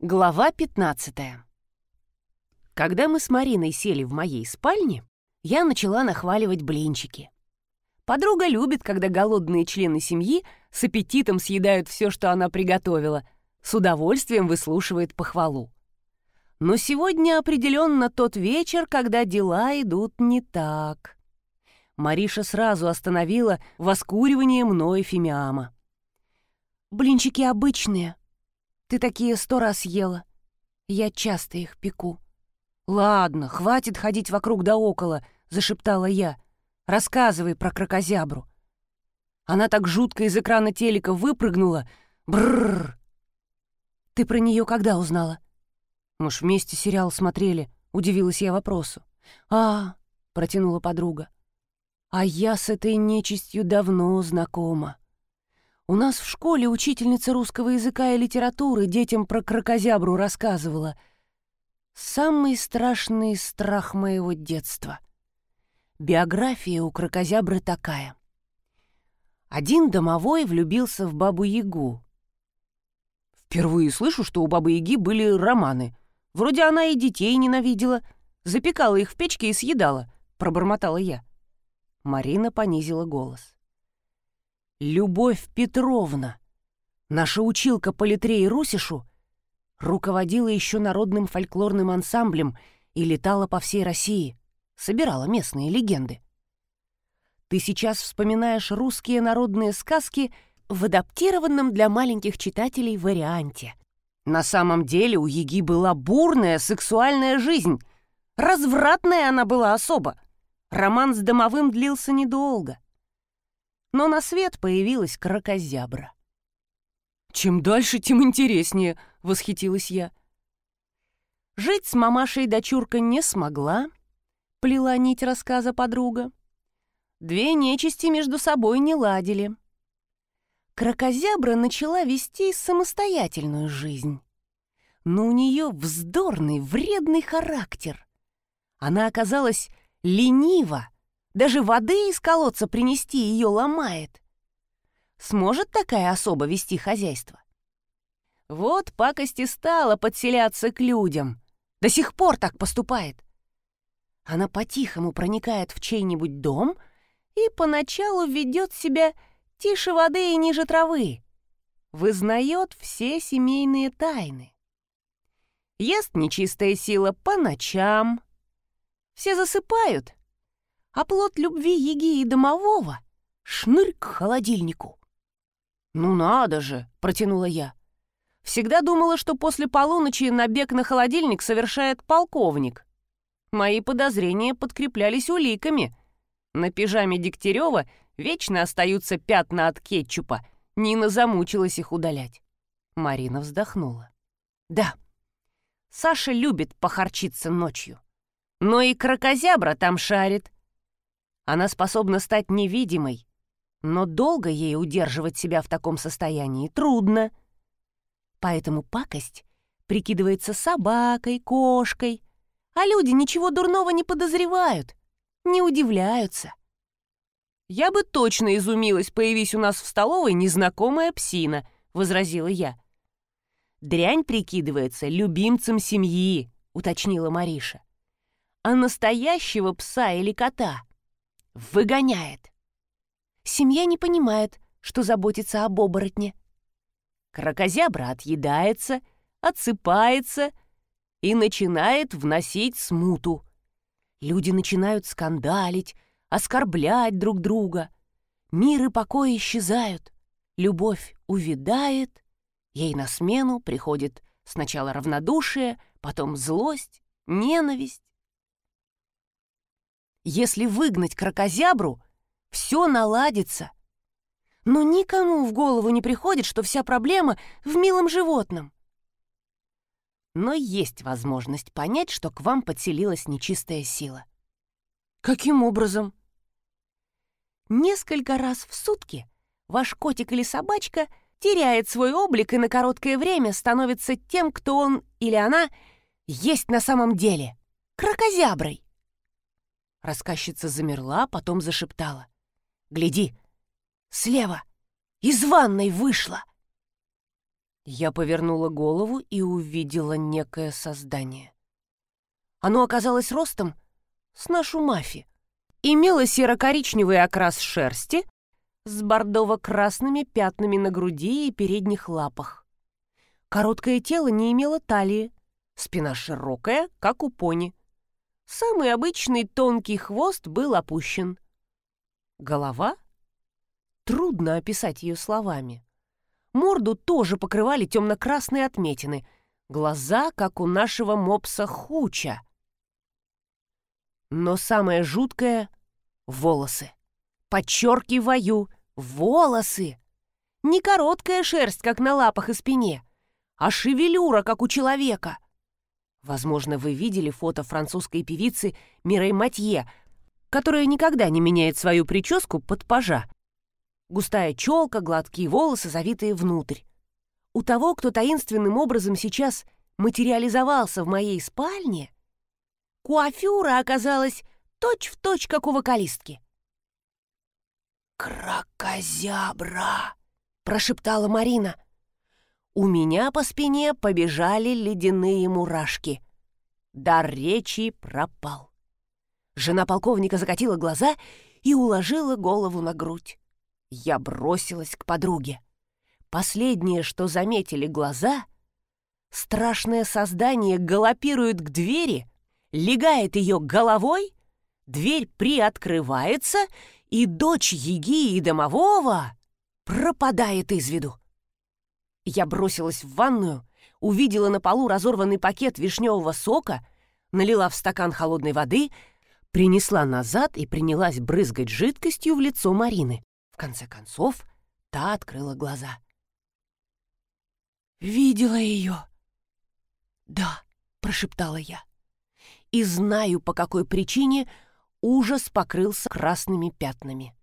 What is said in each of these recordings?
Глава 15 Когда мы с Мариной сели в моей спальне, я начала нахваливать блинчики. Подруга любит, когда голодные члены семьи с аппетитом съедают все, что она приготовила, с удовольствием выслушивает похвалу. Но сегодня определенно тот вечер, когда дела идут не так. Мариша сразу остановила воскуривание мной фимиама. «Блинчики обычные», ты такие сто раз ела. Я часто их пеку. «Ладно, хватит ходить вокруг да около», — зашептала я. «Рассказывай про крокозябру». Она так жутко из экрана телека выпрыгнула. Бррр. «Ты про нее когда узнала?» «Мы ж вместе сериал смотрели», — удивилась я вопросу. «А, — протянула подруга, — а я с этой нечистью давно знакома. У нас в школе учительница русского языка и литературы детям про крокозябру рассказывала. Самый страшный страх моего детства. Биография у крокозябры такая. Один домовой влюбился в бабу-ягу. Впервые слышу, что у бабы-яги были романы. Вроде она и детей ненавидела, запекала их в печке и съедала, пробормотала я. Марина понизила голос. Любовь Петровна, наша училка по литре русишу, руководила еще народным фольклорным ансамблем и летала по всей России, собирала местные легенды. Ты сейчас вспоминаешь русские народные сказки в адаптированном для маленьких читателей варианте. На самом деле у Еги была бурная сексуальная жизнь. Развратная она была особо. Роман с домовым длился недолго но на свет появилась крокозябра. «Чем дальше, тем интереснее», — восхитилась я. Жить с мамашей дочурка не смогла, плела нить рассказа подруга. Две нечисти между собой не ладили. Крокозябра начала вести самостоятельную жизнь. Но у нее вздорный, вредный характер. Она оказалась ленива, даже воды из колодца принести ее ломает. Сможет такая особа вести хозяйство? Вот пакости стала подселяться к людям. До сих пор так поступает. Она по-тихому проникает в чей-нибудь дом и поначалу ведет себя тише воды и ниже травы. Вызнает все семейные тайны. Ест нечистая сила по ночам. Все засыпают, а плод любви Еги и домового — шнырь к холодильнику. «Ну надо же!» — протянула я. Всегда думала, что после полуночи набег на холодильник совершает полковник. Мои подозрения подкреплялись уликами. На пижаме Дегтярева вечно остаются пятна от кетчупа. Нина замучилась их удалять. Марина вздохнула. «Да, Саша любит похорчиться ночью. Но и крокозябра там шарит. Она способна стать невидимой, но долго ей удерживать себя в таком состоянии трудно. Поэтому пакость прикидывается собакой, кошкой, а люди ничего дурного не подозревают, не удивляются. «Я бы точно изумилась, появись у нас в столовой незнакомая псина», — возразила я. «Дрянь прикидывается любимцем семьи», — уточнила Мариша. «А настоящего пса или кота выгоняет. Семья не понимает, что заботится об оборотне. Крокозябра отъедается, отсыпается и начинает вносить смуту. Люди начинают скандалить, оскорблять друг друга. Мир и покой исчезают. Любовь увядает, ей на смену приходит сначала равнодушие, потом злость, ненависть. Если выгнать крокозябру, все наладится. Но никому в голову не приходит, что вся проблема в милом животном. Но есть возможность понять, что к вам подселилась нечистая сила. Каким образом? Несколько раз в сутки ваш котик или собачка теряет свой облик и на короткое время становится тем, кто он или она есть на самом деле — крокозяброй. Рассказчица замерла, потом зашептала. «Гляди! Слева! Из ванной вышла!» Я повернула голову и увидела некое создание. Оно оказалось ростом с нашу мафи. Имело серо-коричневый окрас шерсти с бордово-красными пятнами на груди и передних лапах. Короткое тело не имело талии, спина широкая, как у пони. Самый обычный тонкий хвост был опущен. Голова? Трудно описать ее словами. Морду тоже покрывали темно-красные отметины, глаза, как у нашего мопса Хуча. Но самое жуткое — волосы. Подчеркиваю, волосы. Не короткая шерсть, как на лапах и спине, а шевелюра, как у человека. Возможно, вы видели фото французской певицы Мирей Матье, которая никогда не меняет свою прическу под пажа. Густая челка, гладкие волосы, завитые внутрь. У того, кто таинственным образом сейчас материализовался в моей спальне, куафюра оказалась точь-в-точь, точь, как у вокалистки. «Кракозябра!» — прошептала Марина. У меня по спине побежали ледяные мурашки. Дар речи пропал. Жена полковника закатила глаза и уложила голову на грудь. Я бросилась к подруге. Последнее, что заметили глаза — страшное создание галопирует к двери — легает ее головой, дверь приоткрывается, и дочь Еги и домового пропадает из виду. Я бросилась в ванную, увидела на полу разорванный пакет вишневого сока, налила в стакан холодной воды, принесла назад и принялась брызгать жидкостью в лицо Марины. В конце концов, та открыла глаза. «Видела ее?» «Да», — прошептала я и знаю, по какой причине ужас покрылся красными пятнами.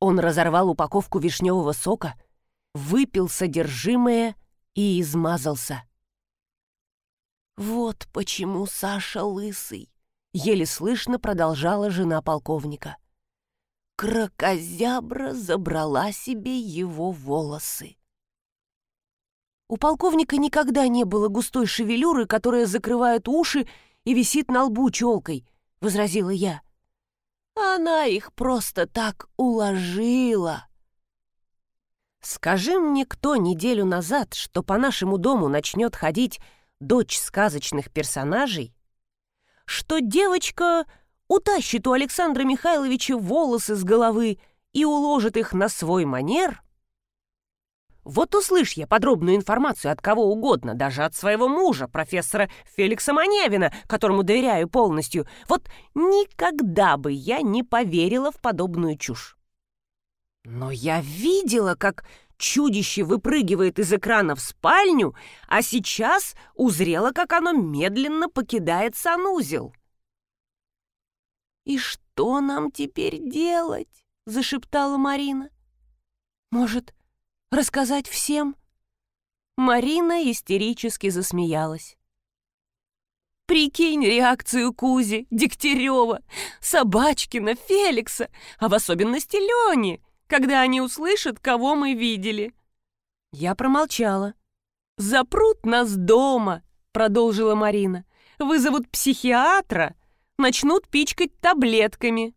Он разорвал упаковку вишневого сока, выпил содержимое и измазался. «Вот почему Саша лысый», — еле слышно продолжала жена полковника. Крокозябра забрала себе его волосы. У полковника никогда не было густой шевелюры, которая закрывает уши и висит на лбу челкой», — возразила я. «Она их просто так уложила». Скажи мне кто неделю назад, что по нашему дому начнет ходить дочь сказочных персонажей, что девочка утащит у Александра Михайловича волосы с головы и уложит их на свой манер, вот услышь я подробную информацию от кого угодно, даже от своего мужа, профессора Феликса Маневина, которому доверяю полностью, вот никогда бы я не поверила в подобную чушь. Но я видела, как чудище выпрыгивает из экрана в спальню, а сейчас узрела, как оно медленно покидает санузел. «И что нам теперь делать?» — зашептала Марина. «Может, Рассказать всем?» Марина истерически засмеялась. «Прикинь реакцию Кузи, Дегтярева, Собачкина, Феликса, а в особенности Лени, когда они услышат, кого мы видели». Я промолчала. «Запрут нас дома», — продолжила Марина. «Вызовут психиатра, начнут пичкать таблетками».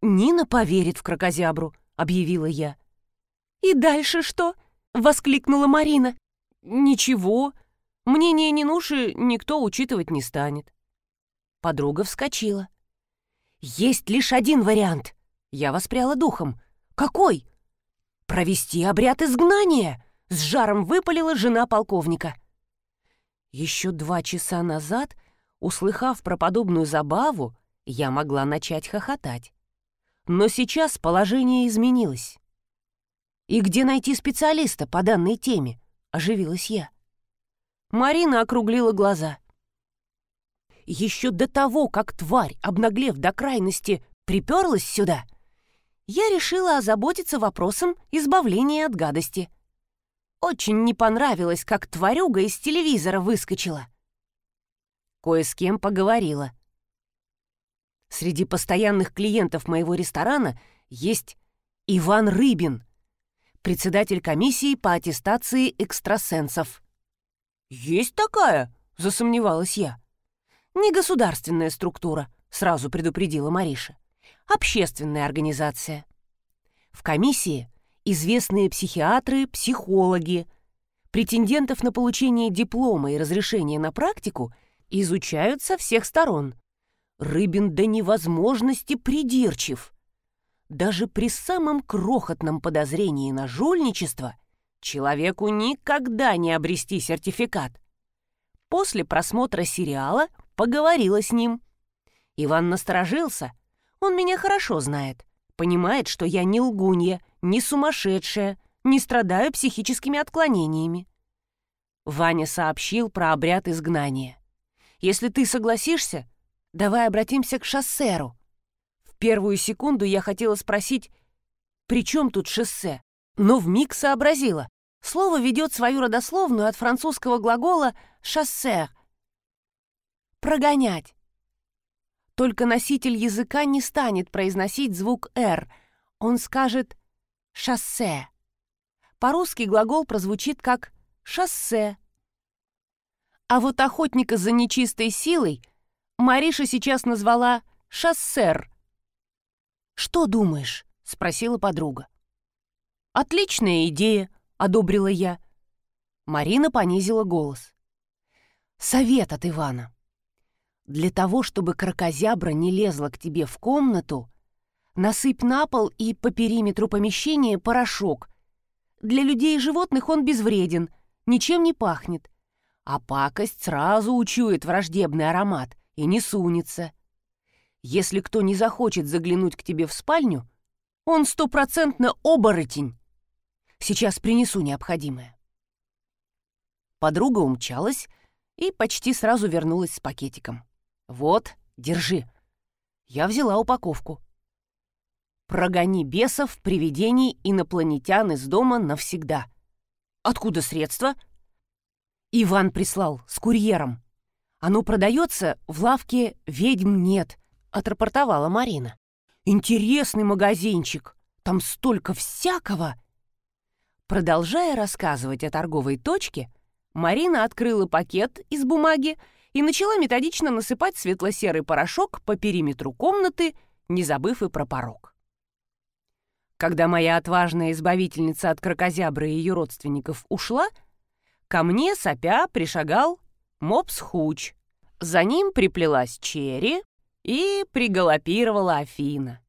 «Нина поверит в крокозябру», — объявила я. «И дальше что?» — воскликнула Марина. «Ничего. Мнение Нинуши никто учитывать не станет». Подруга вскочила. «Есть лишь один вариант». Я воспряла духом. «Какой?» «Провести обряд изгнания!» — с жаром выпалила жена полковника. Еще два часа назад, услыхав про подобную забаву, я могла начать хохотать. Но сейчас положение изменилось. «И где найти специалиста по данной теме?» — оживилась я. Марина округлила глаза. Еще до того, как тварь, обнаглев до крайности, приперлась сюда, я решила озаботиться вопросом избавления от гадости. Очень не понравилось, как тварюга из телевизора выскочила. Кое с кем поговорила. Среди постоянных клиентов моего ресторана есть Иван Рыбин — председатель комиссии по аттестации экстрасенсов. «Есть такая?» — засомневалась я. «Не государственная структура», — сразу предупредила Мариша. «Общественная организация. В комиссии известные психиатры, психологи. Претендентов на получение диплома и разрешения на практику изучают со всех сторон. Рыбин до невозможности придирчив. Даже при самом крохотном подозрении на жульничество человеку никогда не обрести сертификат. После просмотра сериала поговорила с ним. Иван насторожился. Он меня хорошо знает. Понимает, что я не лгунья, не сумасшедшая, не страдаю психическими отклонениями. Ваня сообщил про обряд изгнания. Если ты согласишься, давай обратимся к шоссеру. В первую секунду я хотела спросить, при чем тут шоссе? Но вмиг сообразила. Слово ведет свою родословную от французского глагола «шоссер» — «прогонять». Только носитель языка не станет произносить звук «р», он скажет «шоссе». По-русски глагол прозвучит как «шоссе». А вот охотника за нечистой силой Мариша сейчас назвала «шоссер». «Что думаешь?» — спросила подруга. «Отличная идея», — одобрила я. Марина понизила голос. «Совет от Ивана. Для того, чтобы крокозябра не лезла к тебе в комнату, насыпь на пол и по периметру помещения порошок. Для людей и животных он безвреден, ничем не пахнет, а пакость сразу учует враждебный аромат и не сунется. Если кто не захочет заглянуть к тебе в спальню, он стопроцентно оборотень. Сейчас принесу необходимое. Подруга умчалась и почти сразу вернулась с пакетиком. «Вот, держи». Я взяла упаковку. «Прогони бесов, привидений, инопланетян из дома навсегда». «Откуда средства?» Иван прислал с курьером. «Оно продается в лавке «Ведьм нет», — отрапортовала Марина. «Интересный магазинчик. Там столько всякого!» Продолжая рассказывать о торговой точке, Марина открыла пакет из бумаги и начала методично насыпать светло-серый порошок по периметру комнаты, не забыв и про порог. Когда моя отважная избавительница от крокозябры и ее родственников ушла, ко мне, сопя, пришагал мопс Хуч. За ним приплелась Черри и приголопировала Афина.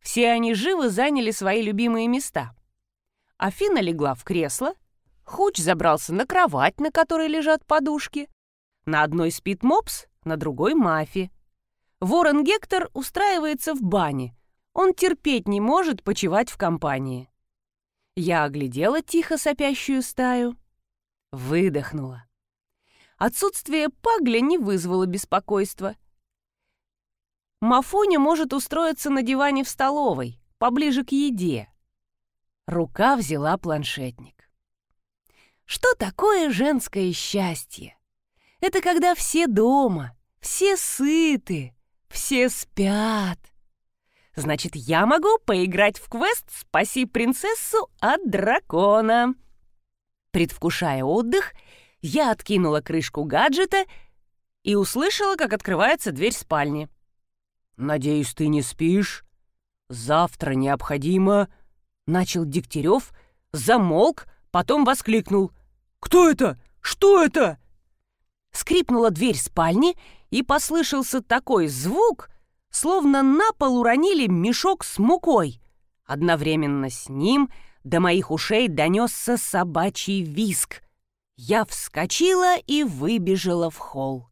Все они живо заняли свои любимые места — Афина легла в кресло, Хуч забрался на кровать, на которой лежат подушки. На одной спит Мопс, на другой — Мафи. Ворон Гектор устраивается в бане. Он терпеть не может почивать в компании. Я оглядела тихо сопящую стаю. Выдохнула. Отсутствие пагля не вызвало беспокойства. Мафоня может устроиться на диване в столовой, поближе к еде. Рука взяла планшетник. Что такое женское счастье? Это когда все дома, все сыты, все спят. Значит, я могу поиграть в квест «Спаси принцессу от дракона». Предвкушая отдых, я откинула крышку гаджета и услышала, как открывается дверь спальни. «Надеюсь, ты не спишь? Завтра необходимо...» Начал Дегтярев, замолк, потом воскликнул. «Кто это? Что это?» Скрипнула дверь спальни, и послышался такой звук, словно на пол уронили мешок с мукой. Одновременно с ним до моих ушей донесся собачий виск. Я вскочила и выбежала в холл.